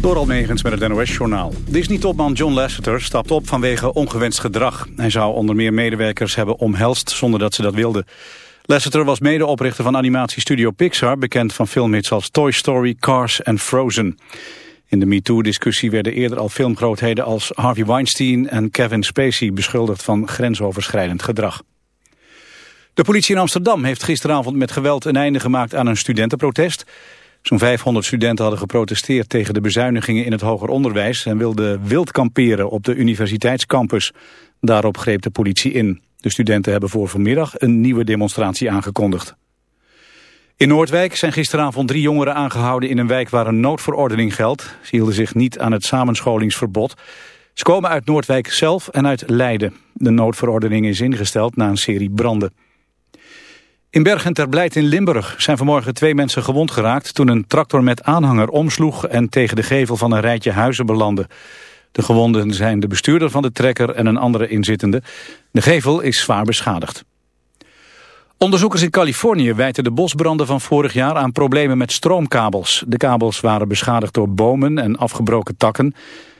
Door Almegens met het NOS-journaal. Disney-topman John Lasseter stapt op vanwege ongewenst gedrag. Hij zou onder meer medewerkers hebben omhelst zonder dat ze dat wilden. Lasseter was medeoprichter van animatiestudio Pixar... bekend van filmhits als Toy Story, Cars en Frozen. In de MeToo-discussie werden eerder al filmgrootheden als Harvey Weinstein en Kevin Spacey... beschuldigd van grensoverschrijdend gedrag. De politie in Amsterdam heeft gisteravond met geweld een einde gemaakt aan een studentenprotest... Zo'n 500 studenten hadden geprotesteerd tegen de bezuinigingen in het hoger onderwijs en wilden wild kamperen op de universiteitscampus. Daarop greep de politie in. De studenten hebben voor vanmiddag een nieuwe demonstratie aangekondigd. In Noordwijk zijn gisteravond drie jongeren aangehouden in een wijk waar een noodverordening geldt. Ze hielden zich niet aan het samenscholingsverbod. Ze komen uit Noordwijk zelf en uit Leiden. De noodverordening is ingesteld na een serie branden. In Bergen ter Blijt in Limburg zijn vanmorgen twee mensen gewond geraakt... toen een tractor met aanhanger omsloeg en tegen de gevel van een rijtje huizen belandde. De gewonden zijn de bestuurder van de trekker en een andere inzittende. De gevel is zwaar beschadigd. Onderzoekers in Californië wijten de bosbranden van vorig jaar aan problemen met stroomkabels. De kabels waren beschadigd door bomen en afgebroken takken.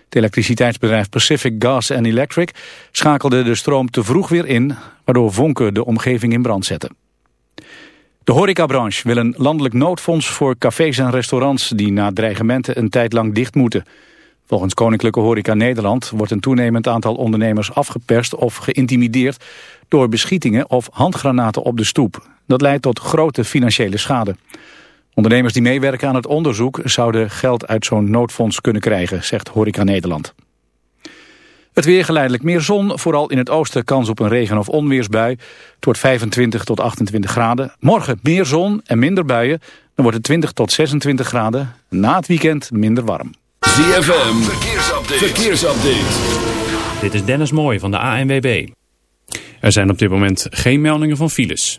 Het elektriciteitsbedrijf Pacific Gas and Electric schakelde de stroom te vroeg weer in, waardoor vonken de omgeving in brand zetten. De horecabranche wil een landelijk noodfonds voor cafés en restaurants die na dreigementen een tijd lang dicht moeten. Volgens Koninklijke Horeca Nederland wordt een toenemend aantal ondernemers afgeperst of geïntimideerd door beschietingen of handgranaten op de stoep. Dat leidt tot grote financiële schade. Ondernemers die meewerken aan het onderzoek zouden geld uit zo'n noodfonds kunnen krijgen, zegt Horeca Nederland. Het weer geleidelijk meer zon, vooral in het oosten kans op een regen- of onweersbui. Het wordt 25 tot 28 graden. Morgen meer zon en minder buien. Dan wordt het 20 tot 26 graden. Na het weekend minder warm. ZFM, verkeersupdate. verkeersupdate. Dit is Dennis Mooij van de ANWB. Er zijn op dit moment geen meldingen van files.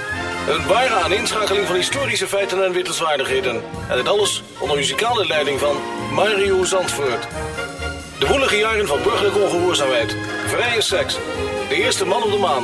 Een ware aaninschakeling van historische feiten en wittelswaardigheden. En dit alles onder muzikale leiding van Mario Zandvoort. De woelige jaren van burgerlijke ongehoorzaamheid, vrije seks, de eerste man op de maan...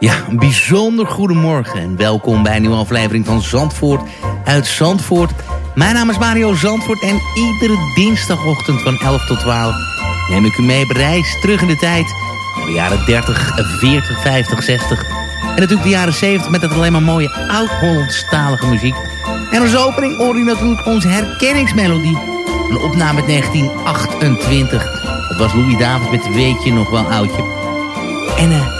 Ja, een bijzonder goedemorgen en welkom bij een nieuwe aflevering van Zandvoort uit Zandvoort. Mijn naam is Mario Zandvoort en iedere dinsdagochtend van 11 tot 12 neem ik u mee op reis terug in de tijd. De jaren 30, 40, 50, 60 en natuurlijk de jaren 70 met dat alleen maar mooie oud-Hollandstalige muziek. En als opening hoor natuurlijk onze herkenningsmelodie. Een opname uit 1928. Dat was Louis David met Weet je nog wel oudje. En eh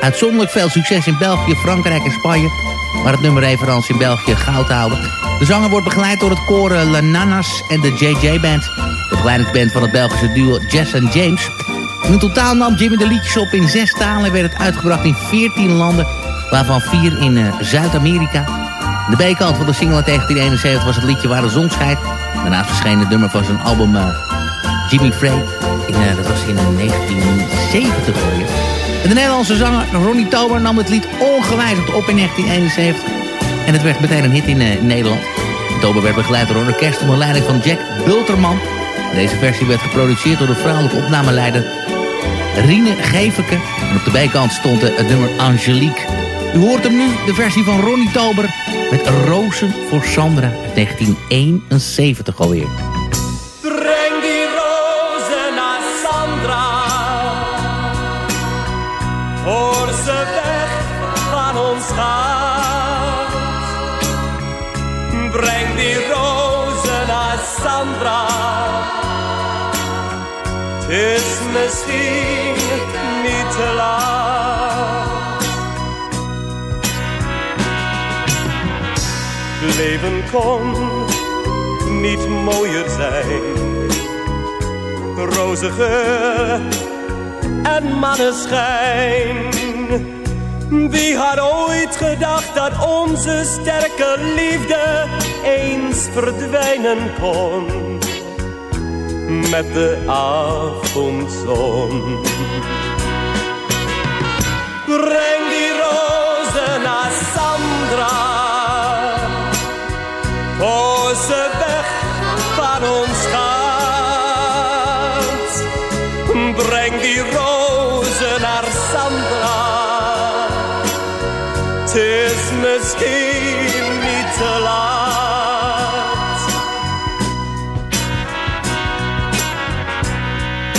uitzonderlijk veel succes in België, Frankrijk en Spanje. Waar het nummer referentie in België goud houden. De zanger wordt begeleid door het koor uh, La Nanas en de JJ Band. De begeleidingsband van het Belgische duo Jess en James. In totaal nam Jimmy de liedjes op in zes talen en werd het uitgebracht in 14 landen. Waarvan vier in uh, Zuid-Amerika. De B-kant van de single uit 1971 was het liedje Waar de zon schijnt. Daarnaast verscheen het nummer van zijn album uh, Jimmy Frey. Dat was in 1970 alweer. De Nederlandse zanger Ronnie Tober nam het lied ongewijzigd op in 1971. En het werd meteen een hit in uh, Nederland. Tober werd begeleid door een orkest onder leiding van Jack Bulterman. Deze versie werd geproduceerd door de vrouwelijke opnameleider Rine Geveke. En op de bijkant stond uh, het nummer Angelique. U hoort hem nu, de versie van Ronnie Tober... met Rozen voor Sandra uit 1971 alweer. misschien niet te laat. Leven kon niet mooier zijn, rozige en manneschijn. Wie had ooit gedacht dat onze sterke liefde eens verdwijnen kon? met de avondzon. Breng die roos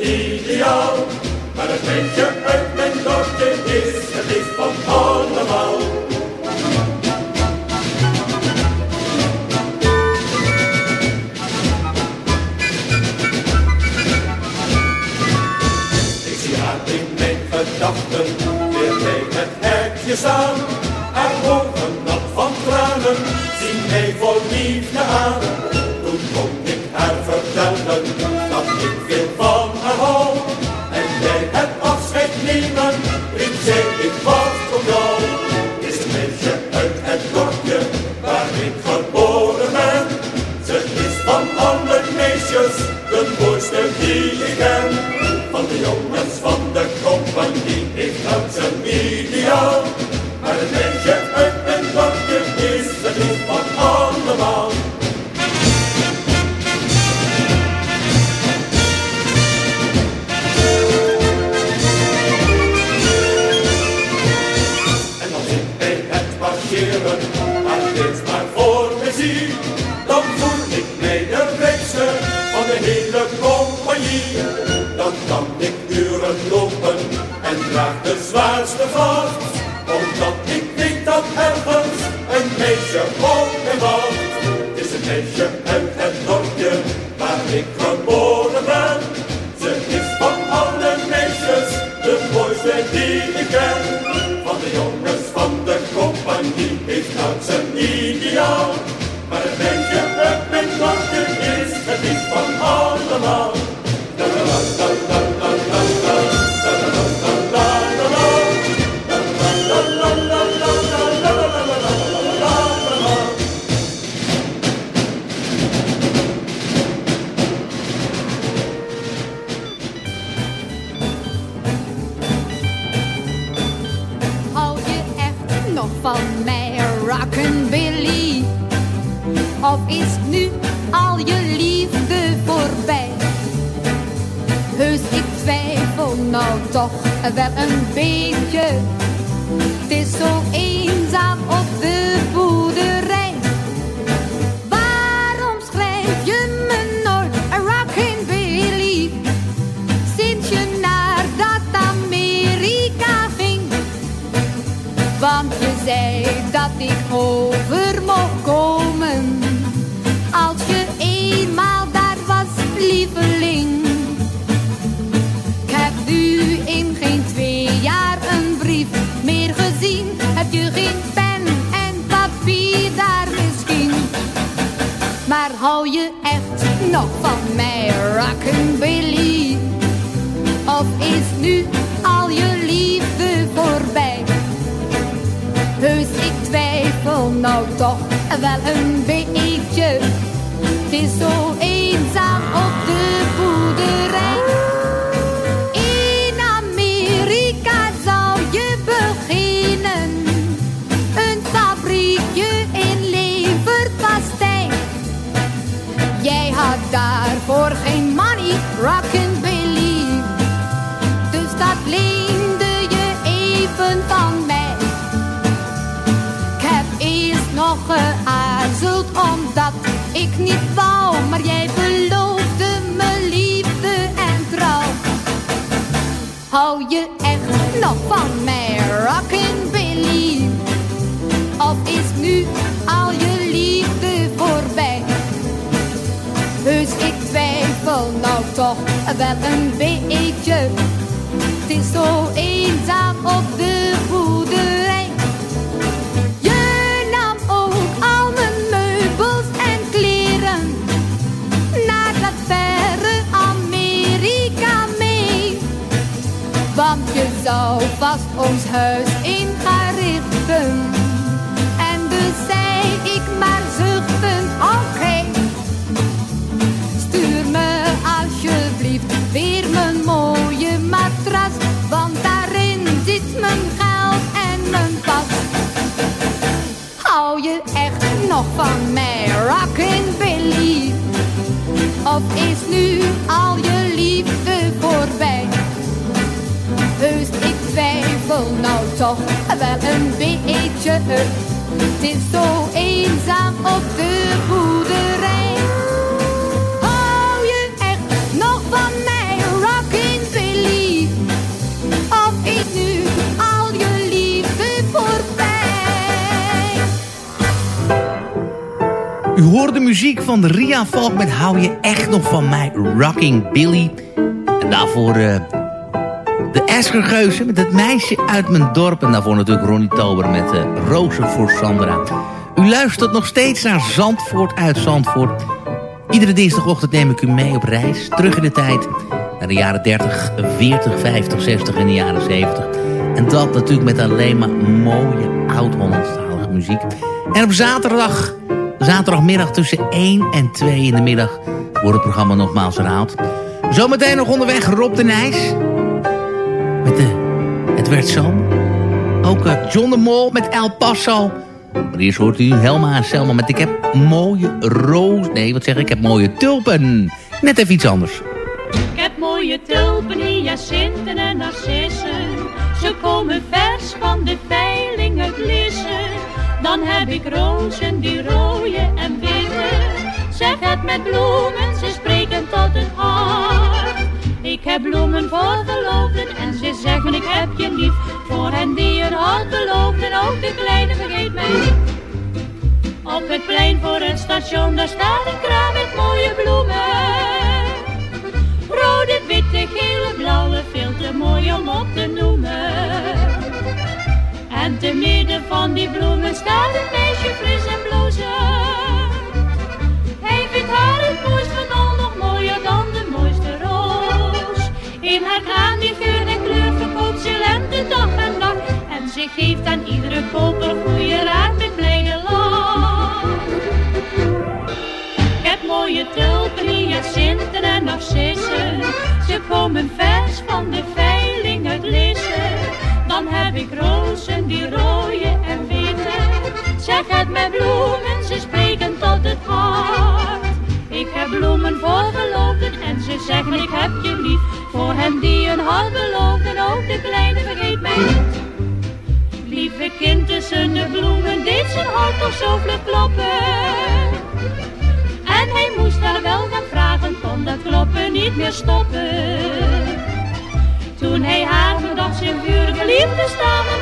Ideal, but a Schwänche öffnen, Gott, den ist der Licht for Tor. Hou je echt nog van mij, rockabilly? Of is nu al je liefde voorbij? Heus, ik twijfel nou toch wel een beetje. Het is zo eenzaam op de boerderij. Zou vast ons huis in gaan richten. En dus zei ik maar zuchtend, oké. Stuur me alsjeblieft weer mijn mooie matras. Want daarin zit mijn geld en mijn pas. Hou je echt nog van mij, rockabilly? Of is nu al je liefde twijfel nou toch wel een beetje. Het is zo eenzaam op de boerderij. Hou je echt nog van mij, rockabilly? Of is nu al je liefde voorbij? U hoort de muziek van Ria Valk met Hou je echt nog van mij, Rocking Billy. En daarvoor eh, de Eskergeuzen met het meisje uit mijn dorp. En daarvoor natuurlijk Ronnie Tober met uh, Rozen voor Sandra. U luistert nog steeds naar Zandvoort uit Zandvoort. Iedere dinsdagochtend neem ik u mee op reis. Terug in de tijd naar de jaren 30, 40, 50, 60 en de jaren 70. En dat natuurlijk met alleen maar mooie oud-Hollandstalige muziek. En op zaterdag Zaterdagmiddag tussen 1 en 2 in de middag wordt het programma nogmaals herhaald. Zometeen nog onderweg Rob de Nijs. Met de Het werd zo. Ook eh, John de Mol met El Paso. Maar eerst hoort u Helma en Selma met Ik heb mooie roos... Nee, wat zeg ik? Ik heb mooie tulpen. Net even iets anders. Ik heb mooie tulpen, hyacinten en narcissen. Ze komen vers van de veiling uit Lissen. Dan heb ik rozen die rode en witte. Zeg het met bloemen, ze spreken tot het hart. Ik heb bloemen voor verloofden en ze zeggen ik heb je lief. Voor hen die een hart beloofden, ook de kleine vergeet mij niet. Op het plein voor het station, daar staat een kraam met mooie bloemen. Rode, witte, gele, blauwe, veel te mooi om op te noemen. En te midden van die bloemen staat een meisje fris en blozen. In haar kraan die geur en kleur verkoopt ze lente dag en nacht. En ze geeft aan iedere koper goede raad met blijde lach. Ik heb mooie tulpen, hyacinten en narcissen. Ze komen vers van de veiling uit Lissen. Dan heb ik rozen die rode en witte. Zeg het met bloemen, ze spreken tot het hart. Ik heb bloemen voor geloofden en ze zeggen ik heb je lief. Voor hen die een hart beloofden, ook de kleine vergeet mij niet. Lieve kind tussen de bloemen deed zijn hart toch zo vlug kloppen. En hij moest haar wel gaan vragen, kon dat kloppen niet meer stoppen. Toen hij haar verdacht zijn vurige liefde staan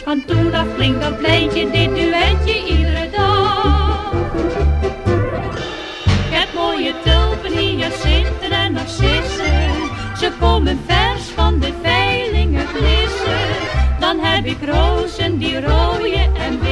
Van toen af klinkt dat pleintje, dit duetje iedere dag. Heb mooie tulpen, hyacinten en narcissen. Ze komen vers van de veilingen glissen. Dan heb ik rozen die rode en witte.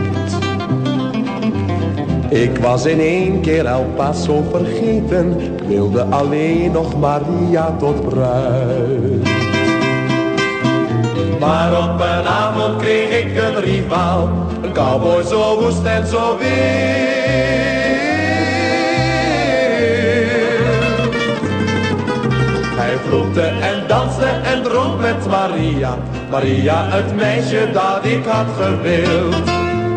Ik was in één keer El Paso vergeten, ik wilde alleen nog Maria tot bruid. Maar op een avond kreeg ik een rivaal, een cowboy zo woest en zo wild. Hij vloekte en danste en dronk met Maria, Maria het meisje dat ik had gewild.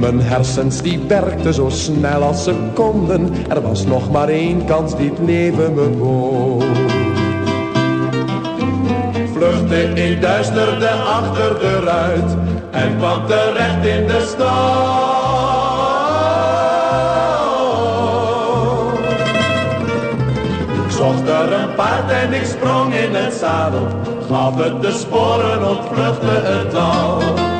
Mijn hersens die werkten zo snel als ze konden, er was nog maar één kans die het leven me bood. Vluchtte in duisterde achter de ruit en kwam terecht in de stad. Ik zocht er een paard en ik sprong in het zadel, gaf het de sporen, ontvluchtte het dal.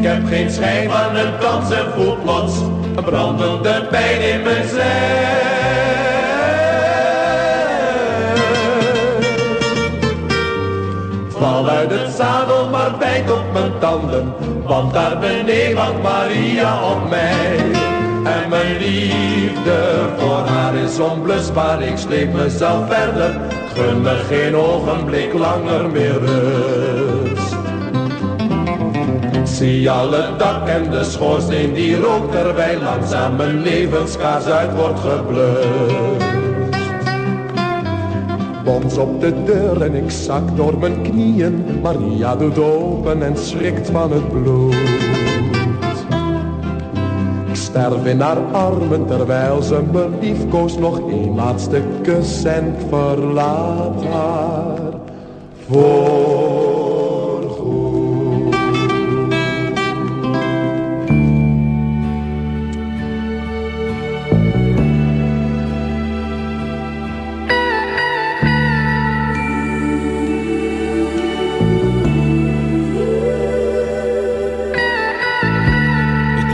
Ik heb geen schijn van een dans en voel een brandende pijn in mijn zij. val uit het zadel, maar bijt op mijn tanden. Want daar beneden wacht Maria op mij. En mijn liefde voor haar is onblusbaar. Ik sleep mezelf verder, gun me geen ogenblik langer meer rust. Zie alle dak en de schoorsteen die rookt terwijl langzaam mijn levenskaars uit wordt geblust. Bons op de deur en ik zak door mijn knieën. Maria doet open en schrikt van het bloed. Ik sterf in haar armen terwijl ze me liefkoos nog een laatste kus en verlaat haar.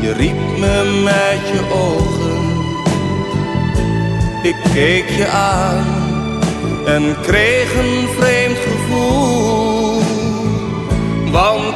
Je riep me met je ogen. Ik keek je aan en kreeg een vreemd gevoel. Want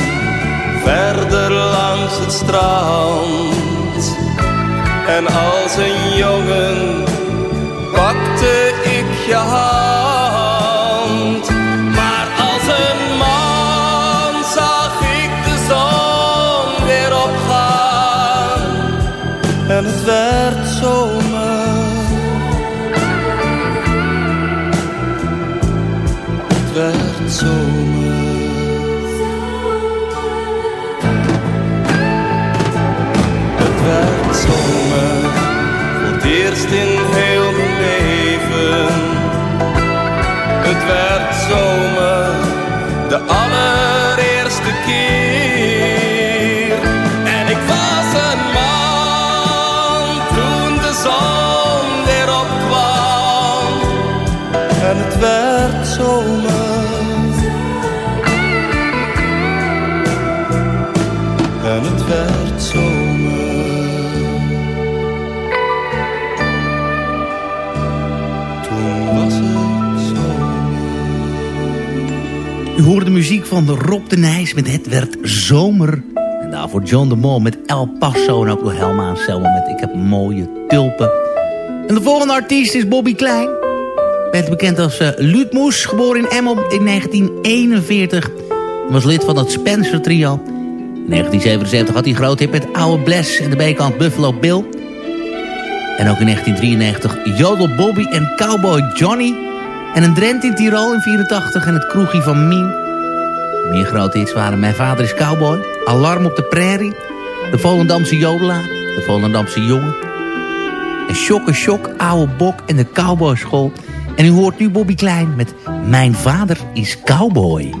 verder langs het strand. En als een jongen pakte ik je hand. In heel mijn leven. Het werd zomer. De U hoorde de muziek van Rob de Nijs met Het werd zomer. En daarvoor John de Mol met El Paso en ook door Helma en Selma met Ik heb mooie tulpen. En de volgende artiest is Bobby Klein. Werd bekend als uh, Luut Moes, geboren in Emmel in 1941. Hij was lid van het Spencer Trio. In 1977 had hij groot hit met Oude Bless en de bijkant Buffalo Bill. En ook in 1993 Jodel Bobby en Cowboy Johnny. En een Drent in Tirol in 84 en het kroegie van Mien. Meer grote hits waren Mijn vader is cowboy, Alarm op de prairie, De Volendamse jodelaar, De Volendamse jongen. En Shokke Shock, Oude Bok en de Cowboyschool. En u hoort nu Bobby Klein met Mijn vader is cowboy.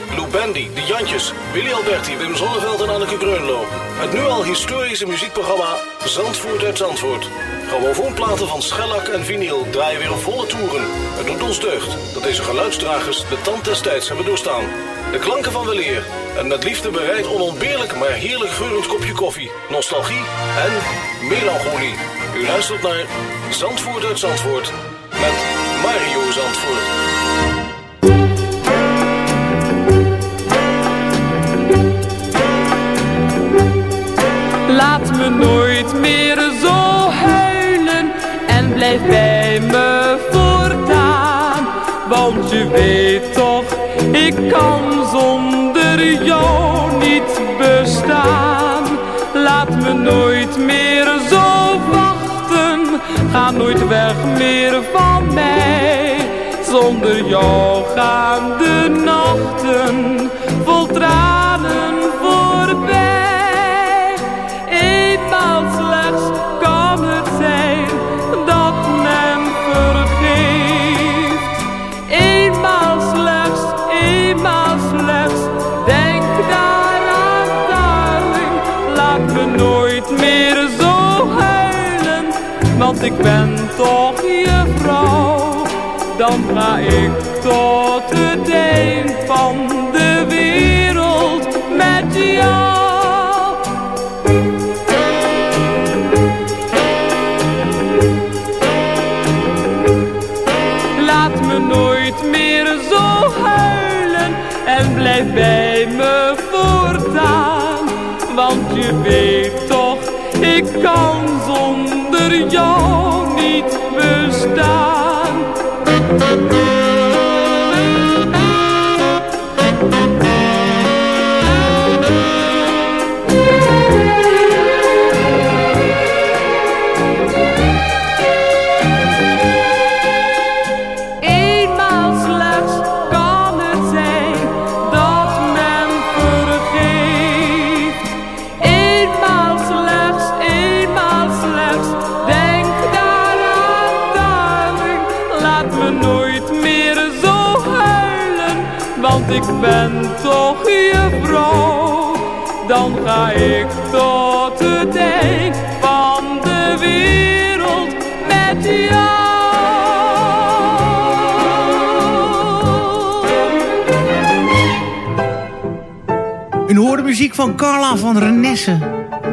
Lou Bendy, De Jantjes, Willy Alberti, Wim Zonneveld en Anneke Greunlo. Het nu al historische muziekprogramma Zandvoort uit Zandvoort. Grammofoonplaten van schellak en vinyl draaien weer volle toeren. Het doet ons deugd dat deze geluidsdragers de tand des tijds hebben doorstaan. De klanken van weleer. En met liefde bereid onontbeerlijk maar heerlijk geurend kopje koffie. Nostalgie en melancholie. U luistert naar Zandvoort uit Zandvoort. Met Mario Zandvoort. Me nooit meer zo huilen en blijf bij me voortaan. Want je weet toch, ik kan zonder jou niet bestaan. Laat me nooit meer zo wachten, ga nooit weg meer van mij. Zonder jou gaan de nachten vol ben toch je vrouw. Dan ga ik tot het eind van Eenmaal ik ben toch je vrouw. Dan ga ik tot het eind van de wereld met jou. U hoorde muziek van Carla van Renesse.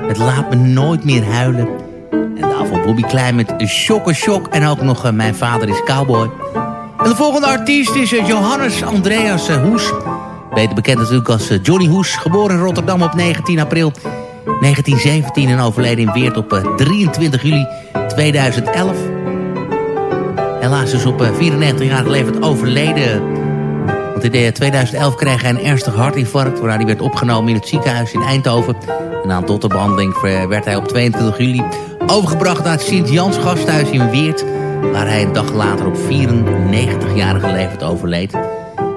Het laat me nooit meer huilen. En daarvoor Bobby Klein met Shock Shock. En ook nog eh, Mijn vader is cowboy. De volgende artiest is eh, Johannes Andreas eh, Hoes. Beter bekend natuurlijk als eh, Johnny Hoes. Geboren in Rotterdam op 19 april 1917 en overleden in Weert op eh, 23 juli 2011. Helaas is op 94-jarige leeftijd overleden. Want in eh, 2011 kreeg hij een ernstig hartinfarct... waarna hij werd opgenomen in het ziekenhuis in Eindhoven. En aan dotterbehandeling eh, werd hij op 22 juli overgebracht naar het Sint-Jans gasthuis in Weert... waar hij een dag later op 94-jarige leeftijd overleed.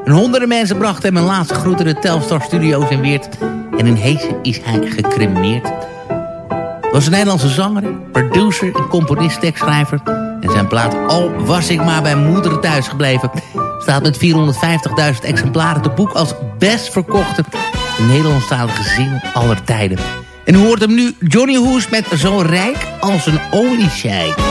En honderden mensen brachten hem een laatste groet in de Telstar Studio's in Weert... en in Heesen is hij gecremeerd. Was een Nederlandse zanger, producer en componist, tekstschrijver. En zijn plaat Al was ik maar bij moeder thuis gebleven... staat met 450.000 exemplaren te boek als best verkochte Nederlandstalige single aller tijden. En u hoort hem nu Johnny Hoes met Zo rijk als een oliescheik.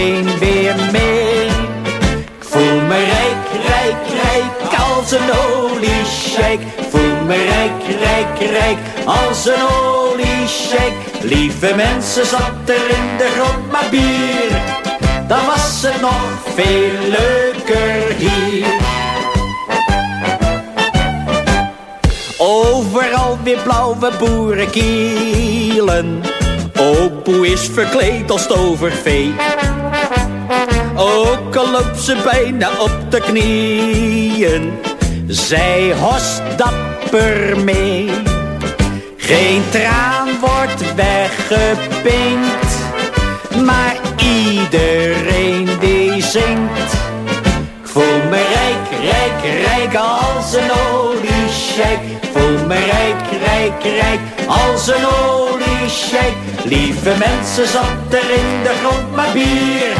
Voel me rijk, rijk, rijk als een oliesjeik. Lieve mensen, zat er in de grond maar bier. Dan was het nog veel leuker hier. Overal weer blauwe boerenkielen. Opoe is verkleed als tovervee. Ook al loopt ze bijna op de knieën. Zij host dapper mee. Geen traan wordt weggepinkt. Maar iedereen die zingt. Ik voel me rijk, rijk, rijk als een oliesjeik. Ik Voel me rijk, rijk, rijk als een oliesjeik. Lieve mensen, zat er in de grond maar bier.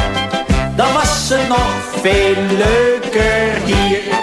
Dan was het nog veel leuker hier.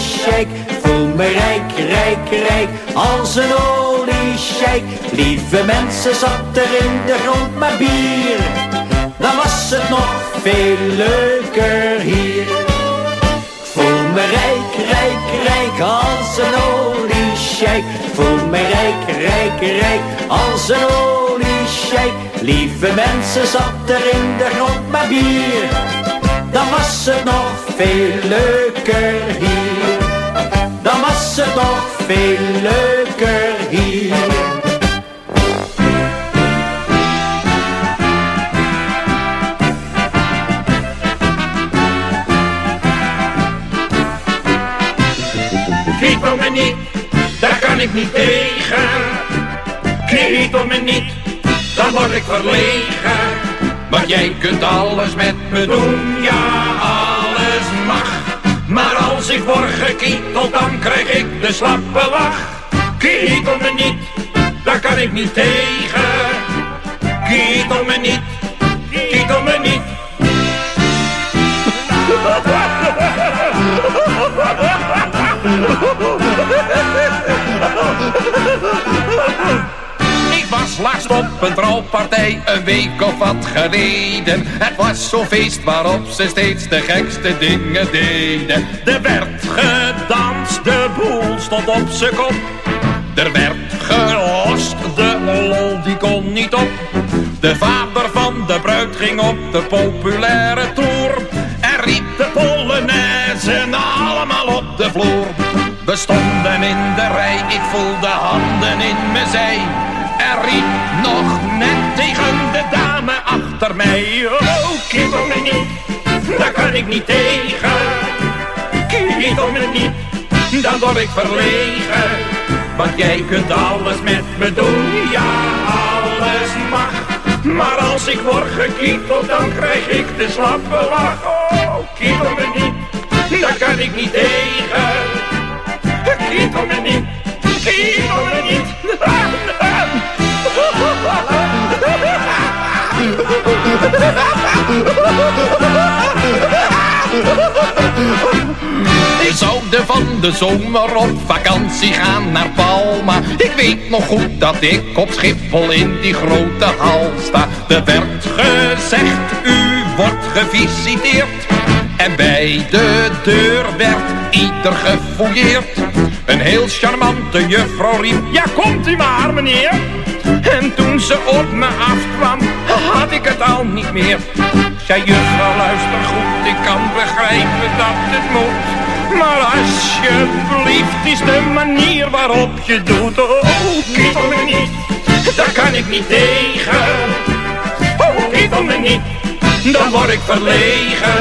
Voel me rijk, rijk, rijk als een oliesjeik. Lieve mensen, zat er in de grond maar bier. Dan was het nog veel leuker hier. Voel me rijk, rijk, rijk als een oliesjeik. Ik Voel me rijk, rijk, rijk als een oliesjeik. Lieve mensen, zat er in de grond maar bier. Dan was het nog veel leuker hier. Dan was het nog veel leuker hier. Kriet op me niet, daar kan ik niet tegen. Kriet op me niet, dan word ik verlegen. Want jij kunt alles met me doen, ja, alles mag. Maar als ik word gekieteld, dan krijg ik de slappe lach. Kriet op me niet, daar kan ik niet tegen. Kriet op me niet, kriet op me niet. Was laatst op een trouwpartij een week of wat geleden. Het was zo'n feest waarop ze steeds de gekste dingen deden. Er werd gedanst, de boel stond op zijn kop. Er werd gelost, de lol die kon niet op. De vader van de bruid ging op de populaire tour. En riep de polonaise allemaal op de vloer. We stonden in de rij, ik voelde handen in mijn zij. Nog net tegen de dame achter mij. Oh, kibbel me niet, daar kan ik niet tegen. Kibbel me niet, dan word ik verlegen. Want jij kunt alles met me doen, ja, alles mag. Maar als ik word gekieteld, dan krijg ik de slappe lach. Oh, kibbel me niet, daar kan ik niet tegen. Kibbel me niet, kibbel me niet. We zouden van de zomer op vakantie gaan naar Palma. Ik weet nog goed dat ik op Schiphol in die grote hal sta. Er werd gezegd, u wordt gevisiteerd. En bij de deur werd ieder gefouilleerd. Een heel charmante juffrouw riep, ja komt u maar meneer. En toen ze op me afkwam, had ik het al niet meer. Zei juffrouw, luister goed, ik kan begrijpen dat het moet. Maar alsjeblieft is de manier waarop je doet. Oh, kietel me niet, daar kan ik niet tegen. Oh, kietel me niet, dan word ik verlegen.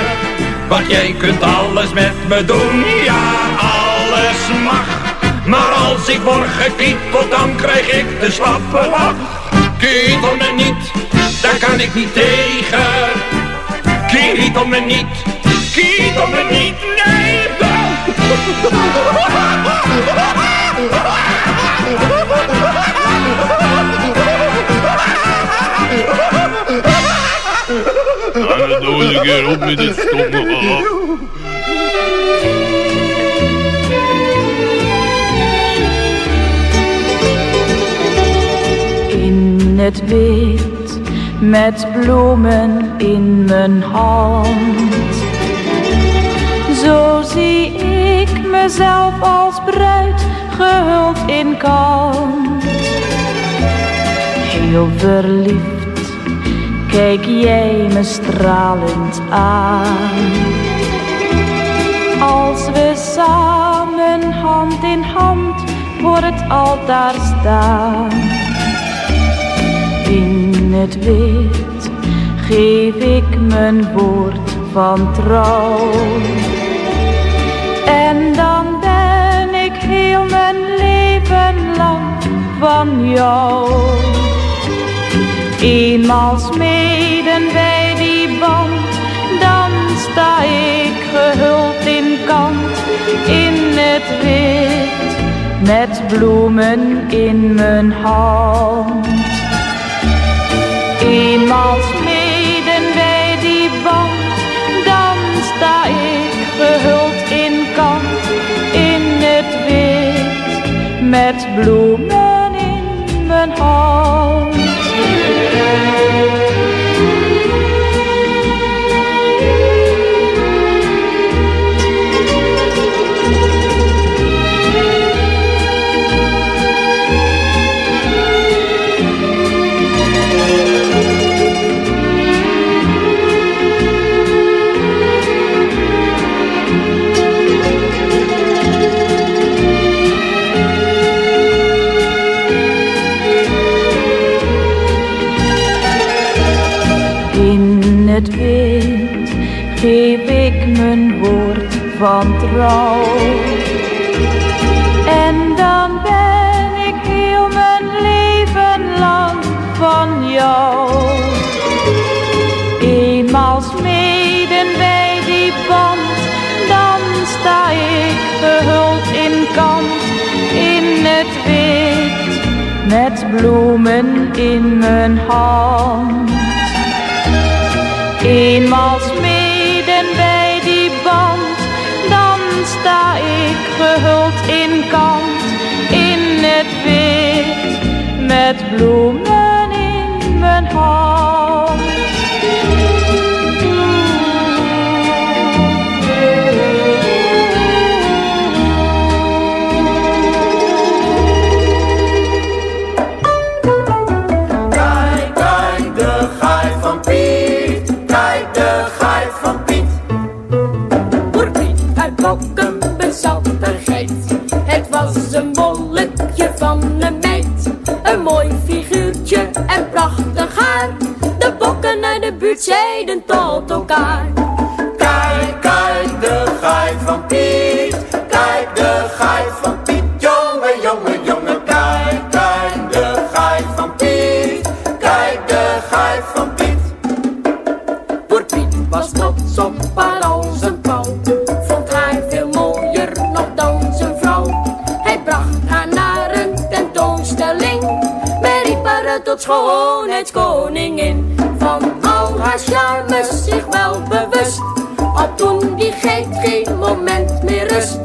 Want jij kunt alles met me doen, ja, alles mag. Maar als ik word gekieteld, dan krijg ik de slappe lach. Kietel me niet, daar kan ik niet tegen. Kietel me niet, kietel me niet, nee. Nou, dan een op met dit stomme het wit, met bloemen in mijn hand. Zo zie ik mezelf als bruid, gehuld in kant. Heel verliefd, kijk jij me stralend aan. Als we samen hand in hand voor het altaar staan. In het wit geef ik mijn woord van trouw. En dan ben ik heel mijn leven lang van jou. Eenmaal smeden wij die band, dan sta ik gehuld in kant in het wit, met bloemen in mijn hand. Eenmaal smeden wij die band, dan sta ik gehuld in kant in het wit, met bloemen van trouw. En dan ben ik heel mijn leven lang van jou. Eenmaal smeden wij die band, dan sta ik gehuld in kant in het wit, met bloemen in mijn hand. Eenmaal gehuld in kant in het wit, met bloemen buurt zeiden tot elkaar. Kijk, kijk, de gaai van Piet. Kijk, de gaai van Piet. Jongen, jongen, jongen. Kijk, kijk, de gaai van Piet. Kijk, de gaai van Piet. Voor Piet was trots op haar als een pauw. Vond haar veel mooier nog dan zijn vrouw. Hij bracht haar naar een tentoonstelling. Men riep haar tot schoonheidskoningin. Charmes zich wel bewust. Al toen die geit geen moment meer rust.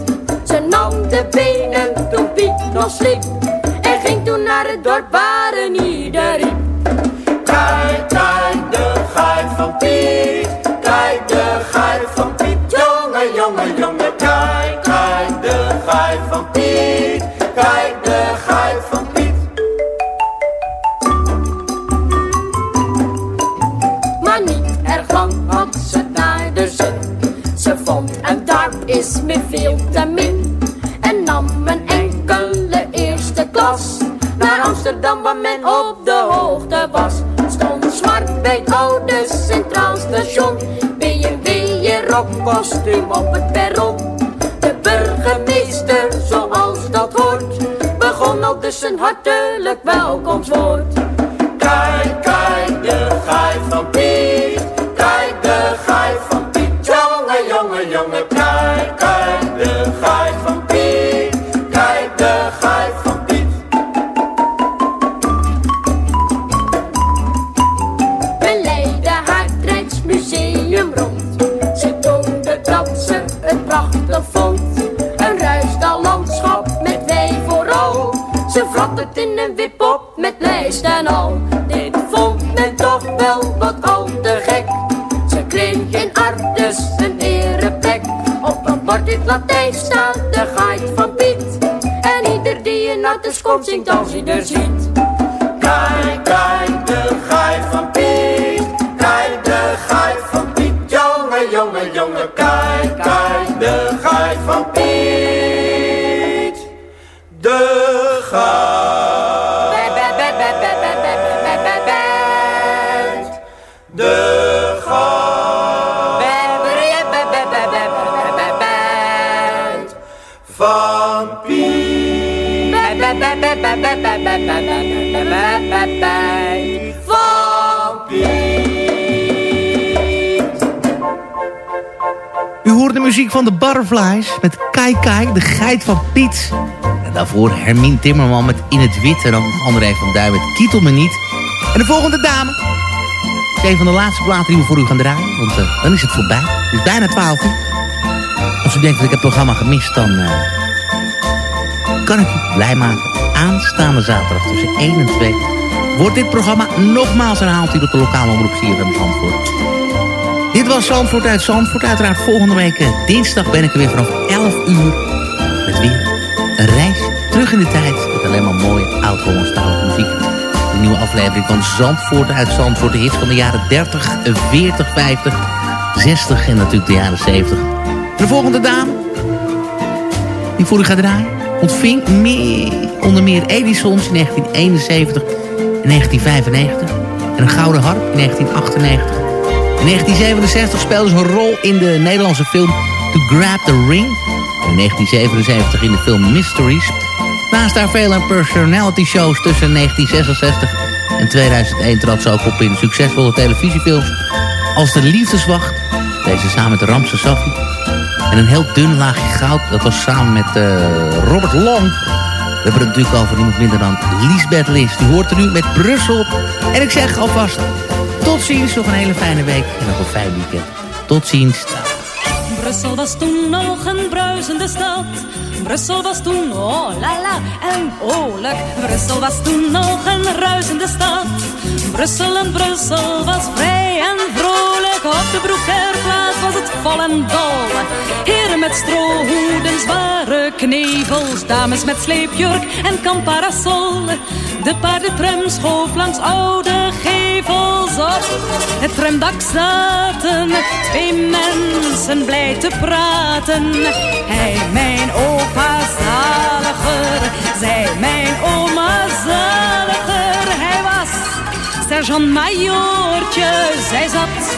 Ze nam de benen toen Piet nog. Het Latijn staat de geit van Piet. En ieder die in Artes komt zingt als hij er ziet. Van de Butterflies met Kai Kai, de geit van Piet. En daarvoor Hermine Timmerman met In het Wit. En dan André van Duin met Kietel me niet. En de volgende dame. is een van de laatste platen die we voor u gaan draaien. Want eh, dan is het voorbij. Het is bijna 12 uur. Als u denkt dat ik het programma gemist, dan eh, kan ik u blij maken. Aanstaande zaterdag tussen 1 en 2 wordt dit programma nogmaals herhaald hier op de lokale omroep CFM Zandvoort. Dit was Zandvoort uit Zandvoort. Uiteraard volgende week eh, dinsdag ben ik er weer vanaf 11 uur. Met weer een reis terug in de tijd. Met alleen maar mooie oud-Hollandstalige muziek. De nieuwe aflevering van Zandvoort uit Zandvoort. De hits van de jaren 30, 40, 50, 60 en natuurlijk de jaren 70. De volgende dame die voor u gaat draaien ontving meer, onder meer Edisons in 1971 en 1995. En een gouden harp in 1998. In 1967 speelde ze een rol in de Nederlandse film To Grab the Ring. In 1977 in de film Mysteries. Naast haar vele personality shows tussen 1966 en 2001 trad ze ook op in succesvolle televisiefilms als De Liefdeswacht. Deze samen met Ramse Safi. En een heel dun laagje goud. Dat was samen met eh, Robert Long. We hebben het natuurlijk over niemand minder dan Lisbeth Lis. Die hoort er nu met Brussel. En ik zeg alvast tot ziens. Nog een hele fijne week. En nog een fijn weekend. Tot ziens. Brussel was toen nog een bruisende stad. Brussel was toen, oh la la, en oorlijk. Brussel was toen nog een ruisende stad. Brussel en Brussel was vrij en vrolijk. Op de Broekerplaats was het vol en dol. Heren met strohoeden, zware knevels. Dames met sleepjurk en kamparasol. De paardentram schoof langs oude Het tramdak zaten twee mensen blij te praten. Hij, mijn opa zaliger, zij, mijn oma zaliger. Hij was sergeant-majoortje, zij zat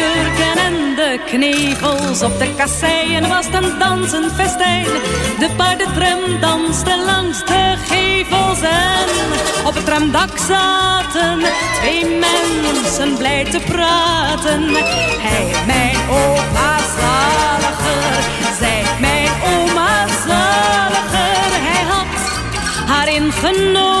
en knevels op de kasseien was het een dansend festijn. De paardentram danste langs de gevels en op het tramdak zaten twee mensen blij te praten. Hij, mijn opa zaliger, zij, mijn oma zaliger. Hij had haar ingenomen,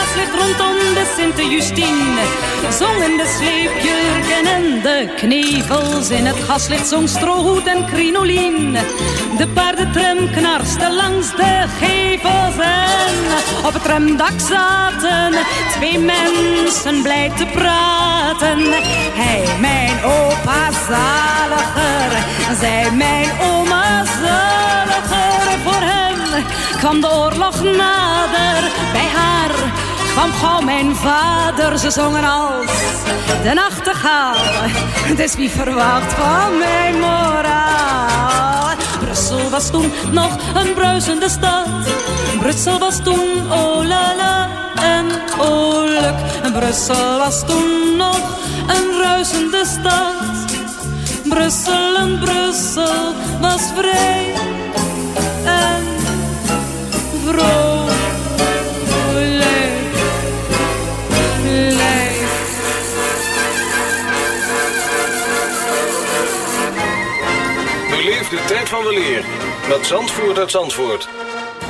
gaslicht rondom de Sint-Justine. Zongen de sleepjurken en de knevels in het gaslicht zong strohoed en crinolien. De paardentram knarste langs de gevels en op het tramdak zaten twee mensen blij te praten. Hij, mijn opa zaliger, zij, mijn oma zaliger. Kwam de oorlog nader, bij haar kwam gauw mijn vader. Ze zongen als de nachtegaal, dus wie verwacht van mijn moraal? Brussel was toen nog een bruisende stad. Brussel was toen oh la la en oh luk. En Brussel was toen nog een ruisende stad. Brussel en Brussel was vrij vrolijk. Beleef de tijd van weleer met Zandvoort uit Zandvoort.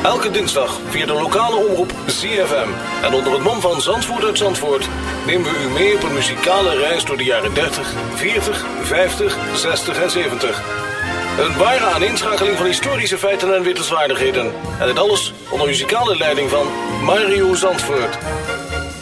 Elke dinsdag via de lokale omroep ZFM. En onder het mom van Zandvoort uit Zandvoort nemen we u mee op een muzikale reis door de jaren 30, 40, 50, 60 en 70. Een ware aaninschakeling van historische feiten en wittelswaardigheden. En dit alles onder muzikale leiding van Mario Zandvoort.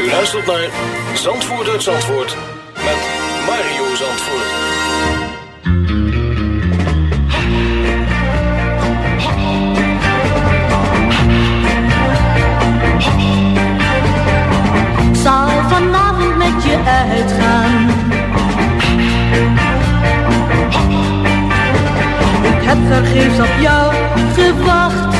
U luistert naar Zandvoort uit Zandvoort met Mario Zandvoort. Ik zal vanavond met je uitgaan. Ik heb vergeefs op jou gewacht.